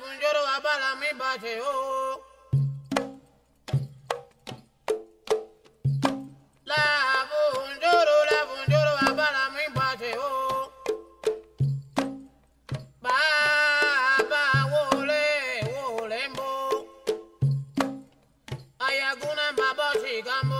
Funjoro abala mi bàjẹ́ o. Láàbù Funjoro la Funjoro abala mi bàjẹ́ o. Bàbá wọlé wọlé ń bọ̀. Ayagun náà